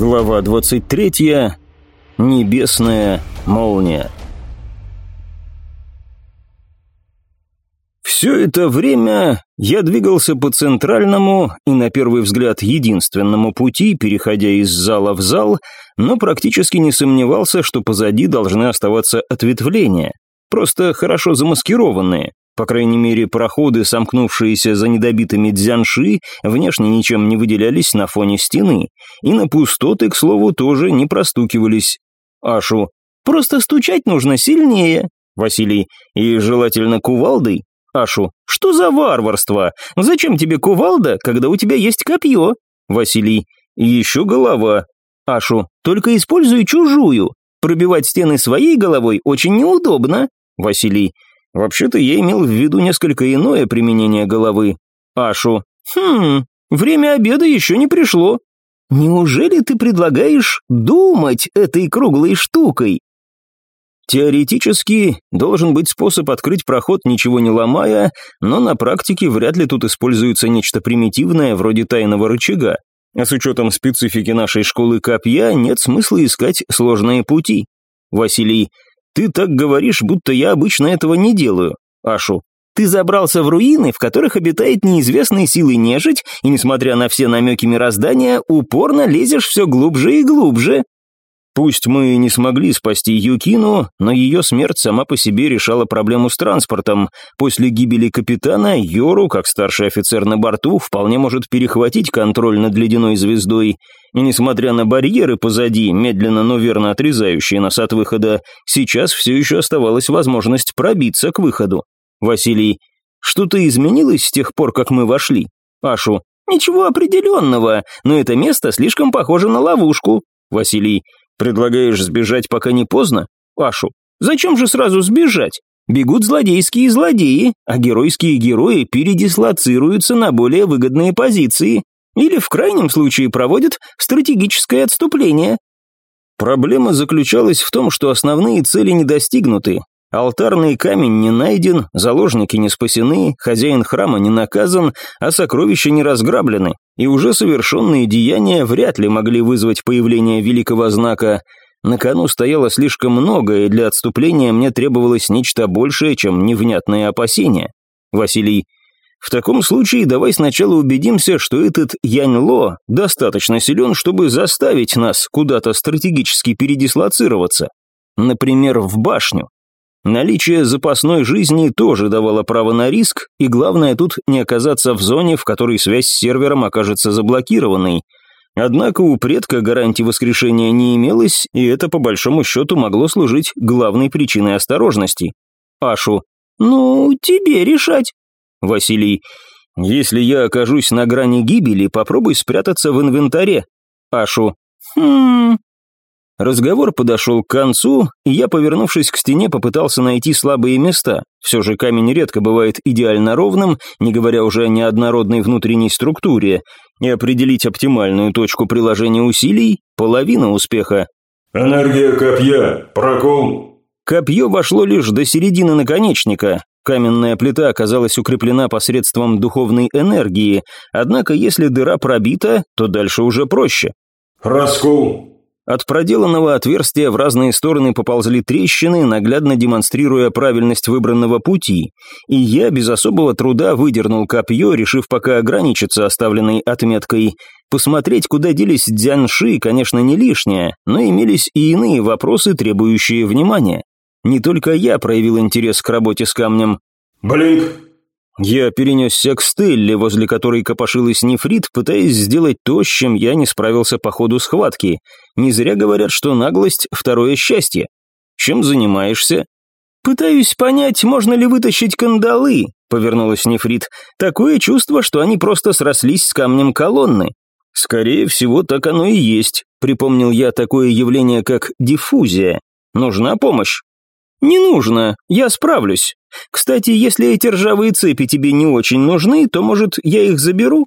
Глава 23. Небесная молния. Все это время я двигался по центральному и, на первый взгляд, единственному пути, переходя из зала в зал, но практически не сомневался, что позади должны оставаться ответвления, просто хорошо замаскированные. По крайней мере, проходы, сомкнувшиеся за недобитыми дзянши, внешне ничем не выделялись на фоне стены, и на пустоты, к слову, тоже не простукивались. Ашу. «Просто стучать нужно сильнее». Василий. «И желательно кувалдой». Ашу. «Что за варварство? Зачем тебе кувалда, когда у тебя есть копье?» Василий. «Еще голова». Ашу. «Только используй чужую. Пробивать стены своей головой очень неудобно». Василий. Вообще-то я имел в виду несколько иное применение головы. Ашу. Хм, время обеда еще не пришло. Неужели ты предлагаешь думать этой круглой штукой? Теоретически должен быть способ открыть проход, ничего не ломая, но на практике вряд ли тут используется нечто примитивное, вроде тайного рычага. А с учетом специфики нашей школы копья, нет смысла искать сложные пути. Василий, ты так говоришь, будто я обычно этого не делаю. Ашу, ты забрался в руины, в которых обитает неизвестной силой нежить, и, несмотря на все намеки мироздания, упорно лезешь все глубже и глубже. Пусть мы не смогли спасти Юкину, но ее смерть сама по себе решала проблему с транспортом. После гибели капитана Йору, как старший офицер на борту, вполне может перехватить контроль над ледяной звездой. И несмотря на барьеры позади, медленно, но верно отрезающие нас от выхода, сейчас все еще оставалась возможность пробиться к выходу. Василий, что-то изменилось с тех пор, как мы вошли? Ашу, ничего определенного, но это место слишком похоже на ловушку. Василий, Предлагаешь сбежать, пока не поздно? Пашу, зачем же сразу сбежать? Бегут злодейские злодеи, а геройские герои передислоцируются на более выгодные позиции. Или в крайнем случае проводят стратегическое отступление. Проблема заключалась в том, что основные цели не достигнуты, Алтарный камень не найден, заложники не спасены, хозяин храма не наказан, а сокровища не разграблены, и уже совершенные деяния вряд ли могли вызвать появление великого знака. На кону стояло слишком много, и для отступления мне требовалось нечто большее, чем невнятные опасения. Василий, в таком случае давай сначала убедимся, что этот Янь-Ло достаточно силен, чтобы заставить нас куда-то стратегически передислоцироваться. Например, в башню. Наличие запасной жизни тоже давало право на риск, и главное тут не оказаться в зоне, в которой связь с сервером окажется заблокированной. Однако у предка гарантии воскрешения не имелось, и это по большому счету могло служить главной причиной осторожности. Ашу. «Ну, тебе решать». Василий. «Если я окажусь на грани гибели, попробуй спрятаться в инвентаре». Ашу. «Хм, Разговор подошел к концу, и я, повернувшись к стене, попытался найти слабые места. Все же камень редко бывает идеально ровным, не говоря уже о неоднородной внутренней структуре, и определить оптимальную точку приложения усилий – половина успеха. «Энергия копья, прокол». Копье вошло лишь до середины наконечника. Каменная плита оказалась укреплена посредством духовной энергии, однако если дыра пробита, то дальше уже проще. «Раскол, от проделанного отверстия в разные стороны поползли трещины, наглядно демонстрируя правильность выбранного пути, и я без особого труда выдернул копье, решив пока ограничиться оставленной отметкой. Посмотреть, куда делись дзянши, конечно, не лишнее, но имелись и иные вопросы, требующие внимания. Не только я проявил интерес к работе с камнем. «Блинк, я перенесся к Стелле, возле которой копошилась нефрит, пытаясь сделать то, с чем я не справился по ходу схватки. Не зря говорят, что наглость – второе счастье. Чем занимаешься? «Пытаюсь понять, можно ли вытащить кандалы», — повернулась нефрит. «Такое чувство, что они просто срослись с камнем колонны». «Скорее всего, так оно и есть», — припомнил я такое явление, как диффузия. «Нужна помощь?» «Не нужно, я справлюсь. Кстати, если эти ржавые цепи тебе не очень нужны, то, может, я их заберу?»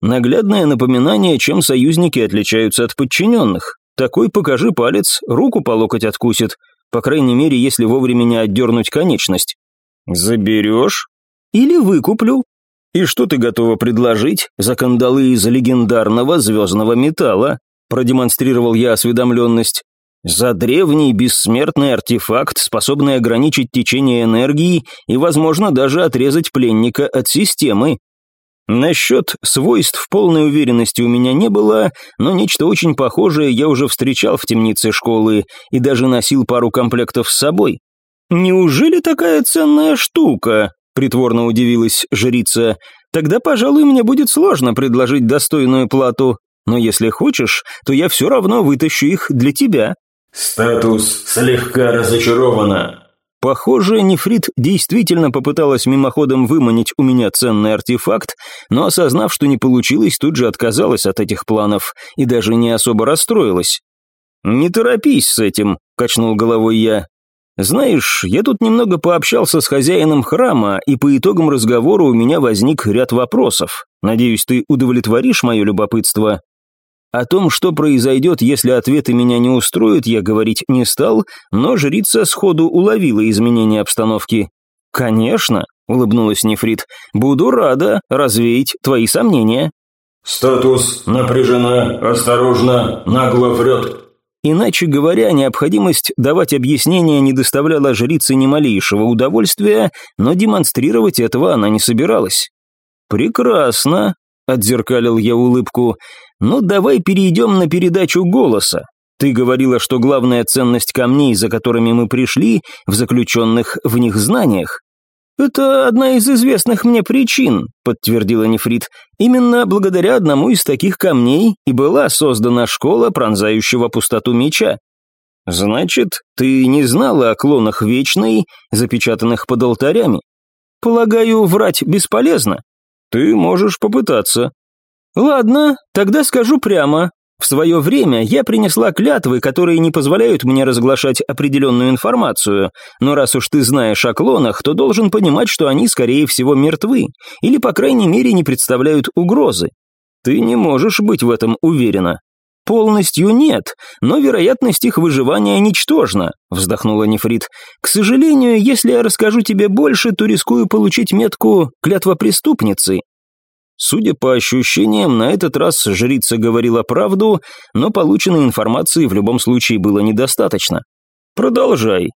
Наглядное напоминание, чем союзники отличаются от подчиненных. Такой покажи палец, руку по локоть откусит, по крайней мере, если вовремя не отдернуть конечность. «Заберешь?» «Или выкуплю?» «И что ты готова предложить за кандалы из легендарного звездного металла?» продемонстрировал я осведомленность. За древний бессмертный артефакт, способный ограничить течение энергии и, возможно, даже отрезать пленника от системы. Насчет свойств полной уверенности у меня не было, но нечто очень похожее я уже встречал в темнице школы и даже носил пару комплектов с собой. «Неужели такая ценная штука?» – притворно удивилась жрица. «Тогда, пожалуй, мне будет сложно предложить достойную плату, но если хочешь, то я все равно вытащу их для тебя». «Статус слегка разочарована», Похоже, нефрит действительно попыталась мимоходом выманить у меня ценный артефакт, но осознав, что не получилось, тут же отказалась от этих планов и даже не особо расстроилась. «Не торопись с этим», – качнул головой я. «Знаешь, я тут немного пообщался с хозяином храма, и по итогам разговора у меня возник ряд вопросов. Надеюсь, ты удовлетворишь мое любопытство?» О том, что произойдет, если ответы меня не устроят, я говорить не стал, но жрица сходу уловила изменение обстановки. «Конечно», — улыбнулась Нефрит, — «буду рада развеять твои сомнения». «Статус напряжена, осторожно, нагло врет». Иначе говоря, необходимость давать объяснения не доставляла жрице ни малейшего удовольствия, но демонстрировать этого она не собиралась. «Прекрасно», — отзеркалил я улыбку, ну, давай перейдем на передачу голоса. Ты говорила, что главная ценность камней, за которыми мы пришли, в заключенных в них знаниях. «Это одна из известных мне причин», — подтвердила Нефрит. «Именно благодаря одному из таких камней и была создана школа пронзающего пустоту меча. Значит, ты не знала о клонах Вечной, запечатанных под алтарями? Полагаю, врать бесполезно. Ты можешь попытаться. «Ладно, тогда скажу прямо. В свое время я принесла клятвы, которые не позволяют мне разглашать определенную информацию, но раз уж ты знаешь о клонах, то должен понимать, что они, скорее всего, мертвы, или, по крайней мере, не представляют угрозы. Ты не можешь быть в этом уверена». «Полностью нет, но вероятность их выживания ничтожна», — вздохнула Нефрит. «К сожалению, если я расскажу тебе больше, то рискую получить метку «клятва преступницы», Судя по ощущениям, на этот раз жрица говорила правду, но полученной информации в любом случае было недостаточно. «Продолжай».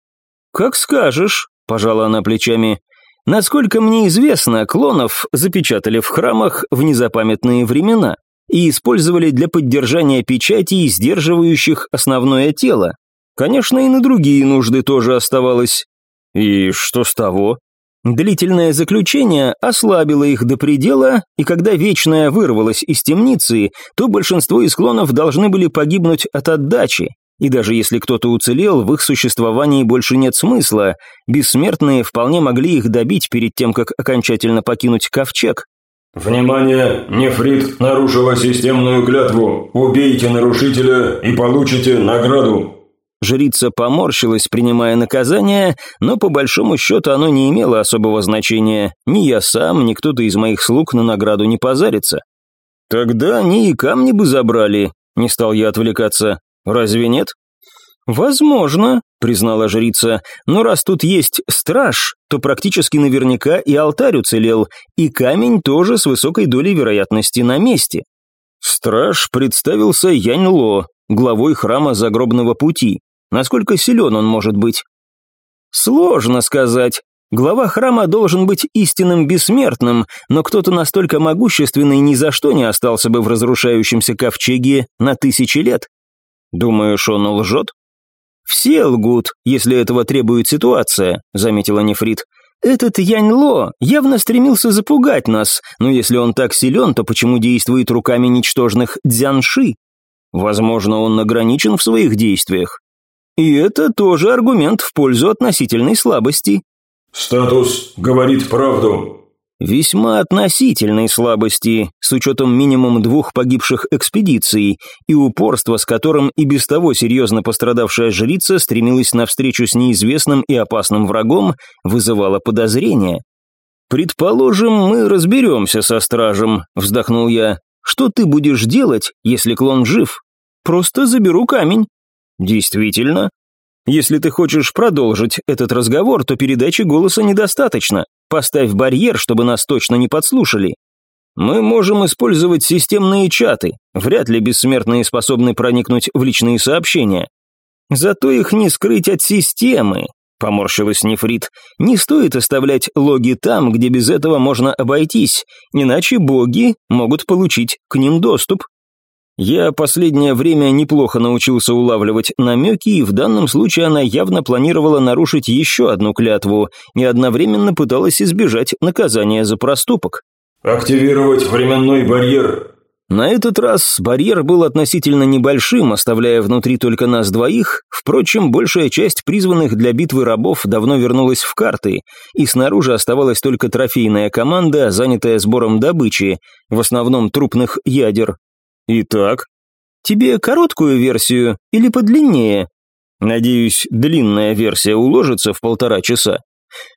«Как скажешь», – пожала она плечами. «Насколько мне известно, клонов запечатали в храмах в незапамятные времена и использовали для поддержания печатей, сдерживающих основное тело. Конечно, и на другие нужды тоже оставалось. И что с того? Длительное заключение ослабило их до предела, и когда Вечная вырвалась из темницы, то большинство из клонов должны были погибнуть от отдачи, и даже если кто-то уцелел, в их существовании больше нет смысла, бессмертные вполне могли их добить перед тем, как окончательно покинуть ковчег. «Внимание! Нефрит нарушила системную клятву. Убейте нарушителя и получите награду». Жрица поморщилась, принимая наказание, но по большому счету оно не имело особого значения. Ни я сам, ни кто-то из моих слуг на награду не позарится. «Тогда они и камни бы забрали», — не стал я отвлекаться. «Разве нет?» «Возможно», — признала жрица, «но раз тут есть страж, то практически наверняка и алтарь уцелел, и камень тоже с высокой долей вероятности на месте». Страж представился Янь-Ло, главой храма загробного пути. Насколько силен он может быть? Сложно сказать. Глава храма должен быть истинным бессмертным, но кто-то настолько могущественный ни за что не остался бы в разрушающемся ковчеге на тысячи лет. Думаешь, он лжет? Все лгут, если этого требует ситуация, заметила Нефрит. Этот Янь-Ло явно стремился запугать нас, но если он так силен, то почему действует руками ничтожных дзянши? Возможно, он ограничен в своих действиях. И это тоже аргумент в пользу относительной слабости. «Статус говорит правду». Весьма относительной слабости, с учетом минимум двух погибших экспедиций, и упорства, с которым и без того серьезно пострадавшая жрица стремилась навстречу с неизвестным и опасным врагом, вызывало подозрения. «Предположим, мы разберемся со стражем», — вздохнул я. «Что ты будешь делать, если клон жив?» «Просто заберу камень». Действительно. Если ты хочешь продолжить этот разговор, то передачи голоса недостаточно. Поставь барьер, чтобы нас точно не подслушали. Мы можем использовать системные чаты, вряд ли бессмертные способны проникнуть в личные сообщения. Зато их не скрыть от системы, поморщилась Нефрит. Не стоит оставлять логи там, где без этого можно обойтись, иначе боги могут получить к ним доступ. Я последнее время неплохо научился улавливать намеки, и в данном случае она явно планировала нарушить еще одну клятву и одновременно пыталась избежать наказания за проступок. «Активировать временной барьер», на этот раз барьер был относительно небольшим, оставляя внутри только нас двоих, впрочем, большая часть призванных для битвы рабов давно вернулась в карты, и снаружи оставалась только трофейная команда, занятая сбором добычи, в основном трупных ядер. Итак, тебе короткую версию или подлиннее? Надеюсь, длинная версия уложится в полтора часа.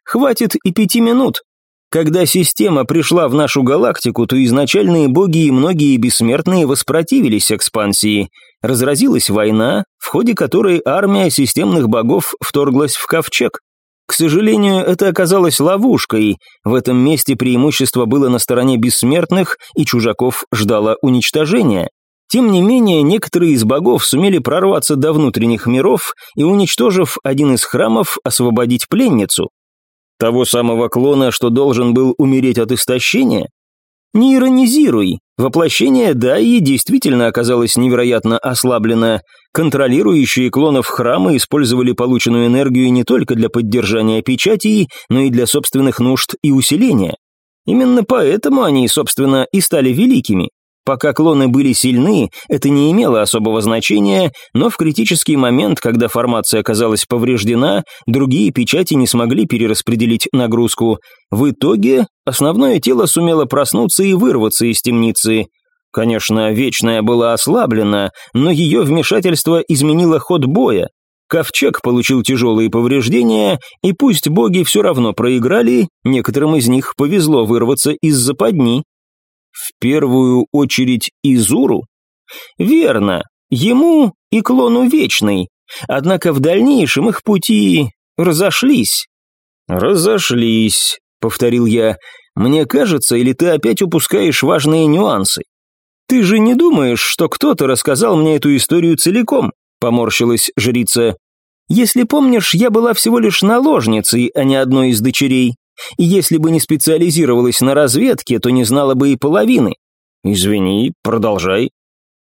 Хватит и пяти минут, когда система пришла в нашу галактику, то изначальные боги и многие бессмертные воспротивились экспансии. Разразилась война, в ходе которой армия системных богов вторглась в ковчег. К сожалению, это оказалось ловушкой. В этом месте преимущество было на стороне бессмертных, и чужаков ждало уничтожения. Тем не менее, некоторые из богов сумели прорваться до внутренних миров и, уничтожив один из храмов, освободить пленницу. Того самого клона, что должен был умереть от истощения? Не иронизируй. Воплощение Дайи действительно оказалось невероятно ослаблено. Контролирующие клонов храма использовали полученную энергию не только для поддержания печатей, но и для собственных нужд и усиления. Именно поэтому они, собственно, и стали великими. Пока клоны были сильны, это не имело особого значения, но в критический момент, когда формация оказалась повреждена, другие печати не смогли перераспределить нагрузку. В итоге основное тело сумело проснуться и вырваться из темницы. Конечно, Вечная была ослаблена, но ее вмешательство изменило ход боя. Ковчег получил тяжелые повреждения, и пусть боги все равно проиграли, некоторым из них повезло вырваться из западни. В первую очередь Изуру? Верно, ему и клону Вечный. Однако в дальнейшем их пути разошлись. «Разошлись», — повторил я. «Мне кажется, или ты опять упускаешь важные нюансы? Ты же не думаешь, что кто-то рассказал мне эту историю целиком?» — поморщилась жрица. «Если помнишь, я была всего лишь наложницей, а не одной из дочерей. Если бы не специализировалась на разведке, то не знала бы и половины. Извини, продолжай.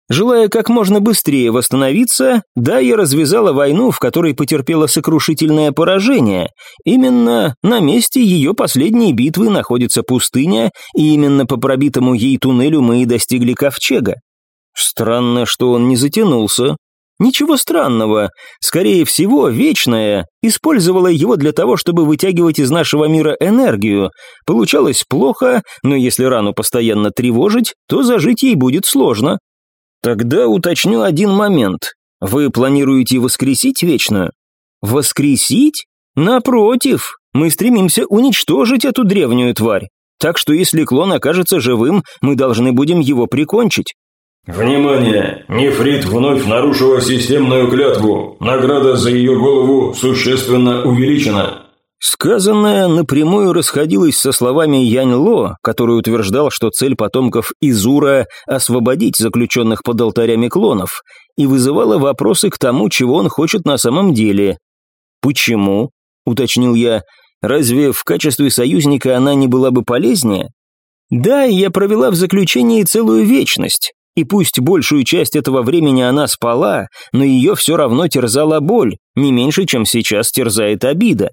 Желая как можно быстрее восстановиться, Дайя развязала войну, в которой потерпела сокрушительное поражение. Именно на месте ее последней битвы находится пустыня, и именно по пробитому ей туннелю мы и достигли ковчега. Странно, что он не затянулся, Ничего странного. Скорее всего, Вечная использовала его для того, чтобы вытягивать из нашего мира энергию. Получалось плохо, но если рану постоянно тревожить, то зажить ей будет сложно. Тогда уточню один момент. Вы планируете воскресить Вечную? Воскресить? Напротив, мы стремимся уничтожить эту древнюю тварь. Так что если клон окажется живым, мы должны будем его прикончить. «Внимание! Нефрит вновь нарушила системную клятву. Награда за ее голову существенно увеличена». Сказанное напрямую расходилось со словами Янь Ло, который утверждал, что цель потомков Изура – освободить заключенных под алтарями клонов, и вызывало вопросы к тому, чего он хочет на самом деле. «Почему?» – уточнил я. «Разве в качестве союзника она не была бы полезнее?» «Да, я провела в заключении целую вечность. И пусть большую часть этого времени она спала, но ее все равно терзала боль, не меньше, чем сейчас терзает обида.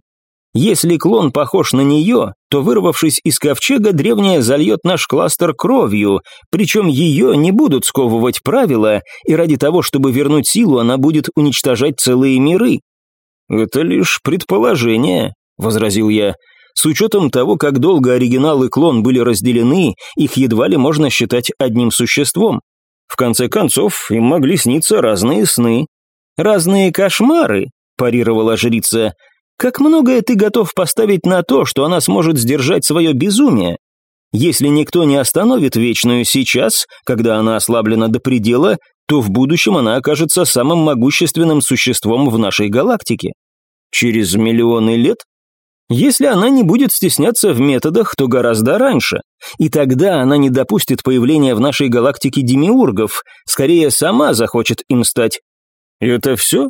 Если клон похож на нее, то, вырвавшись из ковчега, древняя зальет наш кластер кровью, причем ее не будут сковывать правила, и ради того, чтобы вернуть силу, она будет уничтожать целые миры. «Это лишь предположение», — возразил я. «С учетом того, как долго оригинал и клон были разделены, их едва ли можно считать одним существом. В конце концов, им могли сниться разные сны. «Разные кошмары», – парировала жрица. «Как многое ты готов поставить на то, что она сможет сдержать свое безумие? Если никто не остановит Вечную сейчас, когда она ослаблена до предела, то в будущем она окажется самым могущественным существом в нашей галактике. Через миллионы лет? Если она не будет стесняться в методах, то гораздо раньше. И тогда она не допустит появления в нашей галактике демиургов, скорее сама захочет им стать. Это все?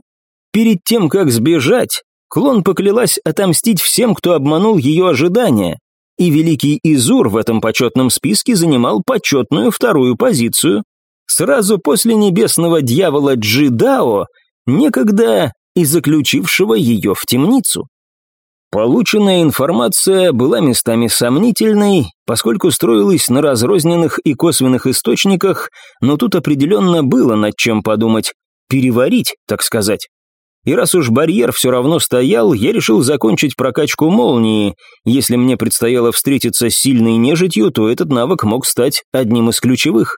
Перед тем, как сбежать, клон поклялась отомстить всем, кто обманул ее ожидания. И великий Изур в этом почетном списке занимал почетную вторую позицию. Сразу после небесного дьявола Джидао, некогда и заключившего ее в темницу. Полученная информация была местами сомнительной, поскольку строилась на разрозненных и косвенных источниках, но тут определенно было над чем подумать, переварить, так сказать. И раз уж барьер все равно стоял, я решил закончить прокачку молнии. Если мне предстояло встретиться с сильной нежитью, то этот навык мог стать одним из ключевых.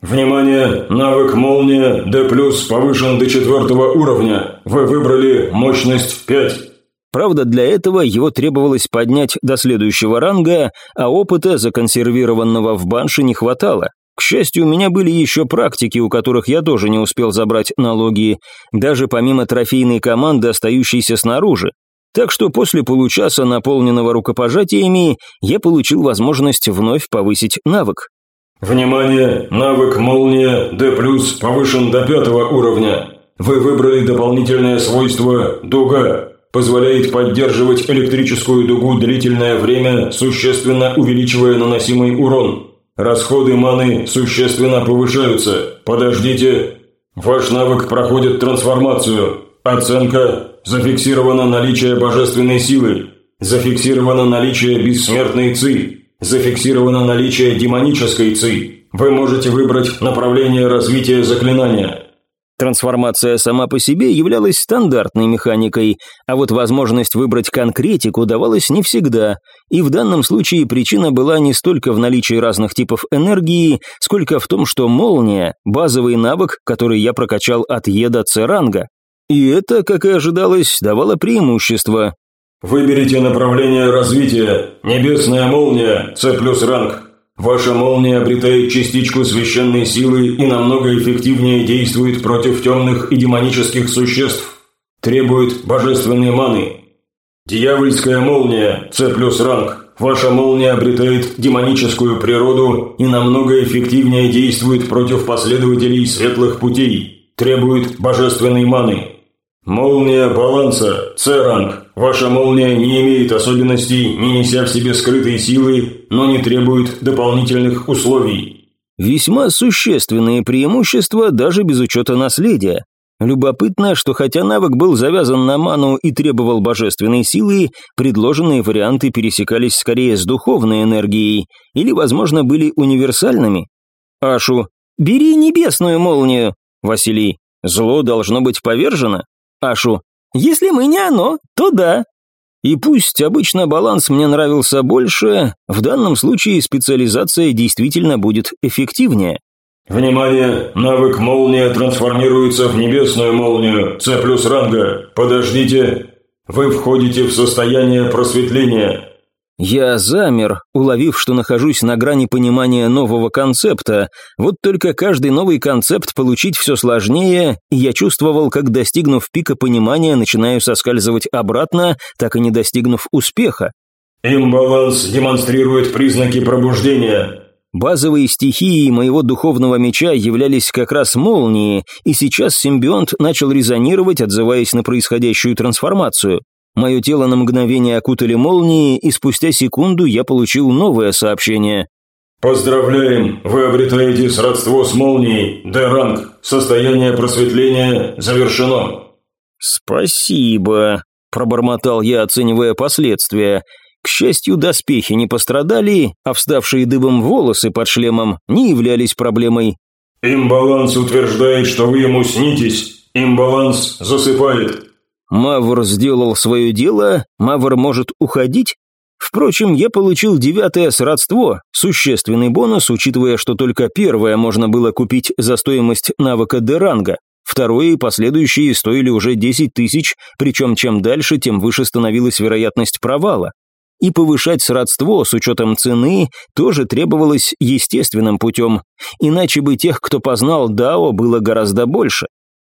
Внимание! Навык молния D+, повышен до четвертого уровня. Вы выбрали мощность 5. Правда, для этого его требовалось поднять до следующего ранга, а опыта, законсервированного в банше, не хватало. К счастью, у меня были еще практики, у которых я тоже не успел забрать налоги, даже помимо трофейной команды, остающейся снаружи. Так что после получаса, наполненного рукопожатиями, я получил возможность вновь повысить навык. Внимание! Навык «Молния» D+, повышен до пятого уровня. Вы выбрали дополнительное свойство «Дуга» позволяет поддерживать электрическую дугу длительное время, существенно увеличивая наносимый урон. Расходы маны существенно повышаются. Подождите. Ваш навык проходит трансформацию. Оценка. Зафиксировано наличие божественной силы. Зафиксировано наличие бессмертной ЦИ. Зафиксировано наличие демонической ЦИ. Вы можете выбрать направление развития заклинания. Трансформация сама по себе являлась стандартной механикой, а вот возможность выбрать конкретику давалась не всегда, и в данном случае причина была не столько в наличии разных типов энергии, сколько в том, что молния – базовый навык, который я прокачал от Е до С ранга. И это, как и ожидалось, давало преимущество. Выберите направление развития. Небесная молния, С плюс ранг. Ваша молния обретает частичку священной силы и намного эффективнее действует против темных и демонических существ. Требует божественной маны. Дьявольская молния, С плюс ранг. Ваша молния обретает демоническую природу и намного эффективнее действует против последователей светлых путей. Требует божественной маны. Молния баланса, С-ранг. Ваша молния не имеет особенностей, не неся в себе скрытые силы, но не требует дополнительных условий. Весьма существенные преимущества даже без учета наследия. Любопытно, что хотя навык был завязан на ману и требовал божественной силы, предложенные варианты пересекались скорее с духовной энергией или, возможно, были универсальными. Ашу, бери небесную молнию. Василий, зло должно быть повержено. Ашу. «Если мы не оно, то да». И пусть обычно баланс мне нравился больше, в данном случае специализация действительно будет эффективнее. Внимание! Навык молния трансформируется в небесную молнию С плюс ранга. Подождите. Вы входите в состояние просветления. Я замер, уловив, что нахожусь на грани понимания нового концепта. Вот только каждый новый концепт получить все сложнее, и я чувствовал, как, достигнув пика понимания, начинаю соскальзывать обратно, так и не достигнув успеха. Имбаланс демонстрирует признаки пробуждения. Базовые стихии моего духовного меча являлись как раз молнии, и сейчас симбионт начал резонировать, отзываясь на происходящую трансформацию. Мое тело на мгновение окутали молнии, и спустя секунду я получил новое сообщение. «Поздравляем! Вы обретаете сродство с молнией. Д-ранг. Состояние просветления завершено». «Спасибо», – пробормотал я, оценивая последствия. К счастью, доспехи не пострадали, а вставшие дыбом волосы под шлемом не являлись проблемой. «Имбаланс утверждает, что вы ему снитесь. Имбаланс засыпает». Мавр сделал свое дело, Мавр может уходить? Впрочем, я получил девятое сродство, существенный бонус, учитывая, что только первое можно было купить за стоимость навыка Деранга. Второе и последующие стоили уже 10 тысяч, причем чем дальше, тем выше становилась вероятность провала. И повышать сродство с учетом цены тоже требовалось естественным путем, иначе бы тех, кто познал Дао, было гораздо больше.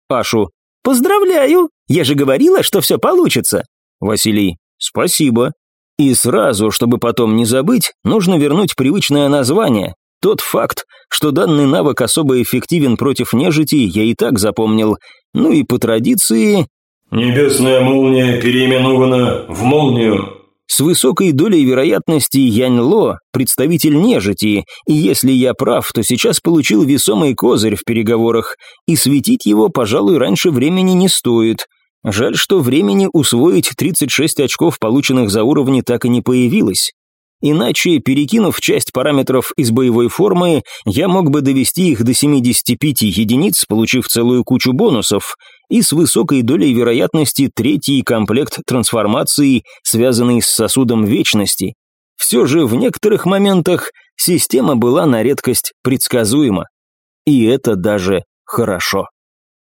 Ашу, «Поздравляю! Я же говорила, что все получится!» Василий. Спасибо. И сразу, чтобы потом не забыть, нужно вернуть привычное название. Тот факт, что данный навык особо эффективен против нежити, я и так запомнил. Ну и по традиции... Небесная молния переименована в молнию. С высокой долей вероятности Янь-Ло – представитель нежити, и если я прав, то сейчас получил весомый козырь в переговорах, и светить его, пожалуй, раньше времени не стоит. Жаль, что времени усвоить 36 очков, полученных за уровни, так и не появилось. Иначе, перекинув часть параметров из боевой формы, я мог бы довести их до 75 единиц, получив целую кучу бонусов, и с высокой долей вероятности третий комплект трансформации, связанный с сосудом вечности. Все же в некоторых моментах система была на редкость предсказуема. И это даже хорошо.